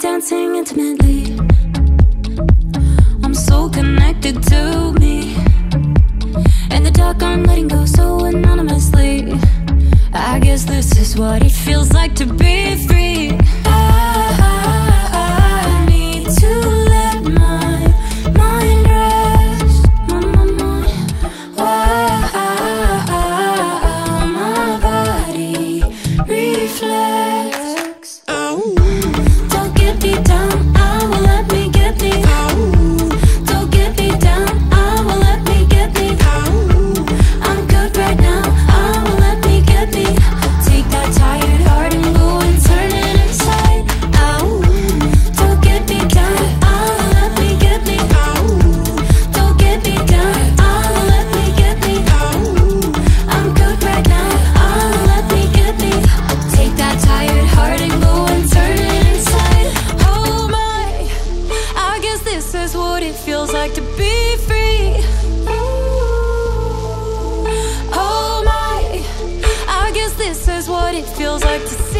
dancing intimately. I'm so connected to me. In the dark, I'm letting go so anonymously. I guess this is what it feels like to be free. I, need to let my mind rest. My, my, my. My body reflects. what it feels like to be free. Oh my, I guess this is what it feels like to see.